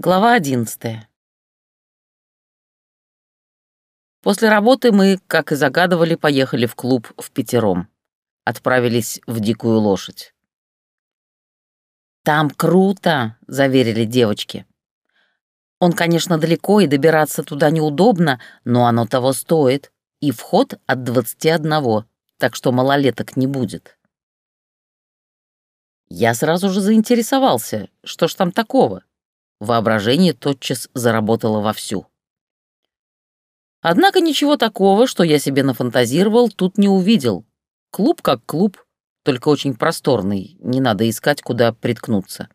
Глава одиннадцатая. После работы мы, как и загадывали, поехали в клуб в пятером. Отправились в «Дикую лошадь». «Там круто», — заверили девочки. «Он, конечно, далеко, и добираться туда неудобно, но оно того стоит. И вход от двадцати одного, так что малолеток не будет». Я сразу же заинтересовался, что ж там такого. Воображение тотчас заработало вовсю. Однако ничего такого, что я себе нафантазировал, тут не увидел. Клуб как клуб, только очень просторный, не надо искать, куда приткнуться.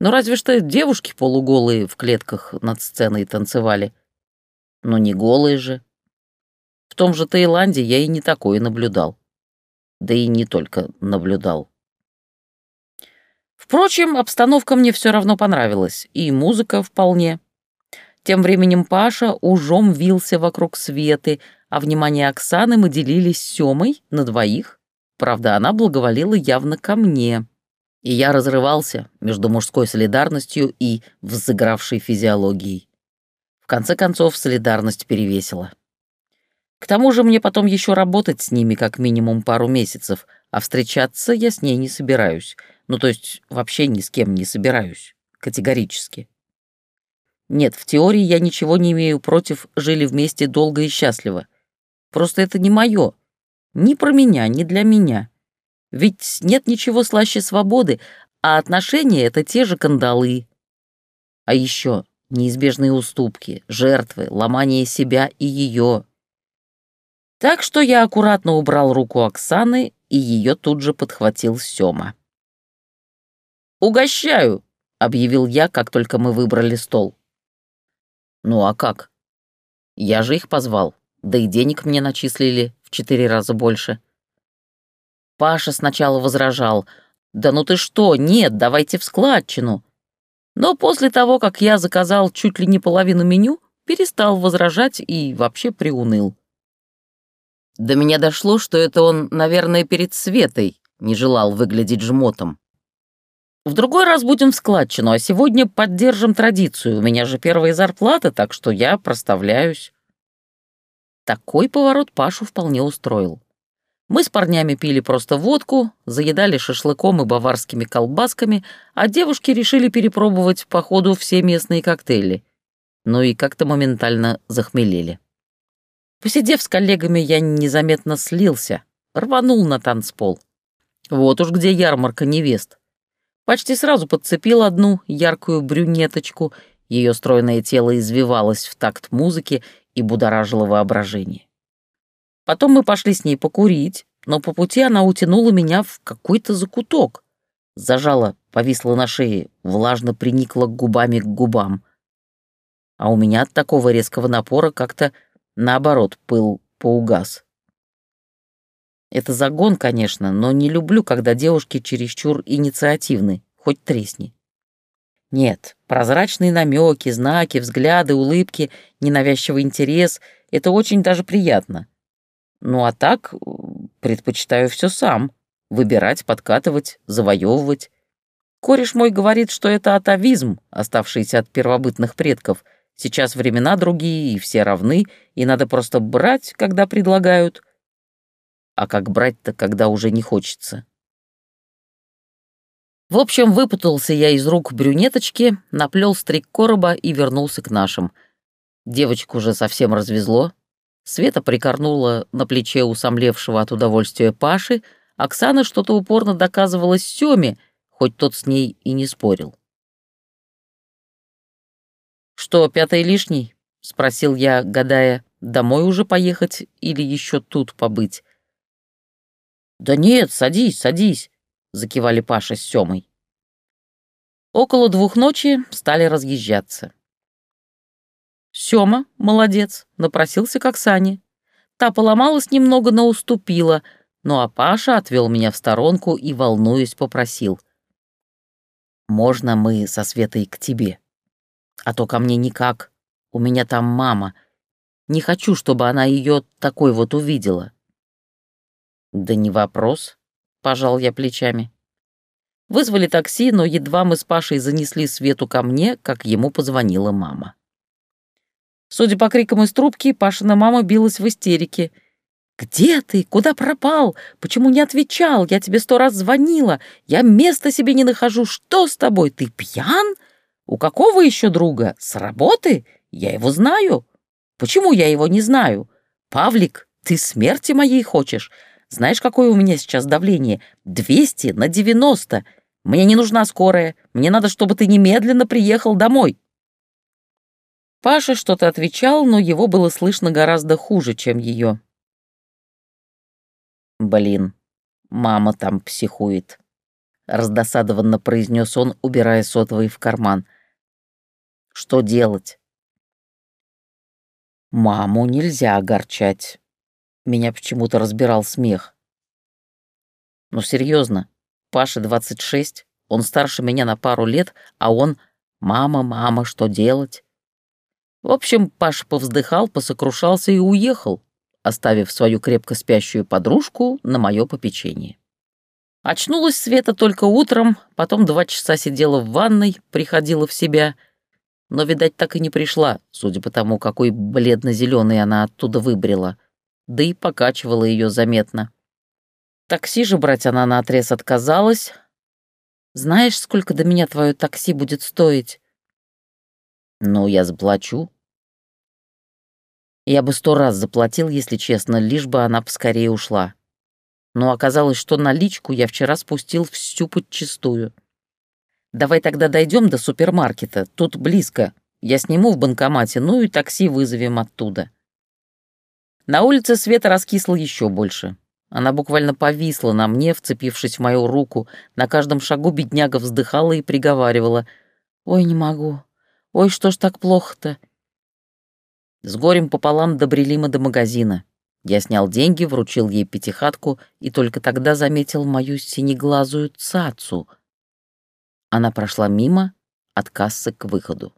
Ну разве что девушки полуголые в клетках над сценой танцевали. Но не голые же. В том же Таиланде я и не такое наблюдал. Да и не только наблюдал. Впрочем, обстановка мне все равно понравилась, и музыка вполне. Тем временем Паша ужом вился вокруг Светы, а внимание Оксаны мы делились с Семой на двоих. Правда, она благоволила явно ко мне. И я разрывался между мужской солидарностью и взыгравшей физиологией. В конце концов, солидарность перевесила. К тому же мне потом еще работать с ними как минимум пару месяцев, а встречаться я с ней не собираюсь — ну, то есть вообще ни с кем не собираюсь. Категорически. Нет, в теории я ничего не имею против «жили вместе долго и счастливо». Просто это не мое. Ни про меня, ни для меня. Ведь нет ничего слаще свободы, а отношения — это те же кандалы. А еще неизбежные уступки, жертвы, ломание себя и ее. Так что я аккуратно убрал руку Оксаны, и ее тут же подхватил Сёма. «Угощаю!» — объявил я, как только мы выбрали стол. «Ну а как? Я же их позвал, да и денег мне начислили в четыре раза больше». Паша сначала возражал. «Да ну ты что, нет, давайте в складчину». Но после того, как я заказал чуть ли не половину меню, перестал возражать и вообще приуныл. До меня дошло, что это он, наверное, перед Светой не желал выглядеть жмотом. В другой раз будем в складчину, а сегодня поддержим традицию. У меня же первая зарплата, так что я проставляюсь». Такой поворот Пашу вполне устроил. Мы с парнями пили просто водку, заедали шашлыком и баварскими колбасками, а девушки решили перепробовать по ходу все местные коктейли. Ну и как-то моментально захмелели. Посидев с коллегами, я незаметно слился, рванул на танцпол. Вот уж где ярмарка невест. Почти сразу подцепил одну яркую брюнеточку, ее стройное тело извивалось в такт музыки и будоражило воображение. Потом мы пошли с ней покурить, но по пути она утянула меня в какой-то закуток. Зажала, повисла на шее, влажно приникла губами к губам. А у меня от такого резкого напора как-то, наоборот, пыл поугас. Это загон, конечно, но не люблю, когда девушки чересчур инициативны, хоть тресни. Нет, прозрачные намеки, знаки, взгляды, улыбки, ненавязчивый интерес — это очень даже приятно. Ну а так предпочитаю все сам. Выбирать, подкатывать, завоевывать. Кореш мой говорит, что это атовизм, оставшийся от первобытных предков. Сейчас времена другие, и все равны, и надо просто брать, когда предлагают — а как брать-то, когда уже не хочется? В общем, выпутался я из рук брюнеточки, наплел стрик короба и вернулся к нашим. Девочку уже совсем развезло. Света прикорнула на плече усомлевшего от удовольствия Паши, Оксана что-то упорно доказывала Сёме, хоть тот с ней и не спорил. «Что, пятый лишний?» — спросил я, гадая, домой уже поехать или еще тут побыть. «Да нет, садись, садись», — закивали Паша с Семой. Около двух ночи стали разъезжаться. Сёма, молодец, напросился к Оксане. Та поломалась немного, но уступила, ну а Паша отвел меня в сторонку и, волнуясь, попросил. «Можно мы со Светой к тебе? А то ко мне никак. У меня там мама. Не хочу, чтобы она ее такой вот увидела». «Да не вопрос», — пожал я плечами. Вызвали такси, но едва мы с Пашей занесли Свету ко мне, как ему позвонила мама. Судя по крикам из трубки, Пашина мама билась в истерике. «Где ты? Куда пропал? Почему не отвечал? Я тебе сто раз звонила. Я места себе не нахожу. Что с тобой? Ты пьян? У какого еще друга? С работы? Я его знаю. Почему я его не знаю? Павлик, ты смерти моей хочешь? Знаешь, какое у меня сейчас давление? 200 на 90. Мне не нужна скорая. Мне надо, чтобы ты немедленно приехал домой». Паша что-то отвечал, но его было слышно гораздо хуже, чем ее. «Блин, мама там психует», — раздосадованно произнес он, убирая сотовый в карман. «Что делать?» «Маму нельзя огорчать», меня почему-то разбирал смех. Ну, серьезно, Паше 26, он старше меня на пару лет, а он «Мама, мама, что делать?» В общем, Паша повздыхал, посокрушался и уехал, оставив свою крепко спящую подружку на мое попечение. Очнулась Света только утром, потом два часа сидела в ванной, приходила в себя, но, видать, так и не пришла, судя по тому, какой бледно-зеленый она оттуда выбрела да и покачивала ее заметно. Такси же брать она наотрез отказалась. «Знаешь, сколько до меня твое такси будет стоить?» «Ну, я заплачу». Я бы сто раз заплатил, если честно, лишь бы она поскорее ушла. Но оказалось, что наличку я вчера спустил всю подчистую. Давай тогда дойдем до супермаркета, тут близко. Я сниму в банкомате, ну и такси вызовем оттуда. На улице Света раскисла еще больше. Она буквально повисла на мне, вцепившись в мою руку. На каждом шагу бедняга вздыхала и приговаривала. «Ой, не могу. Ой, что ж так плохо-то?» С горем пополам добрели мы до магазина. Я снял деньги, вручил ей пятихатку и только тогда заметил мою синеглазую цацу. Она прошла мимо от кассы к выходу.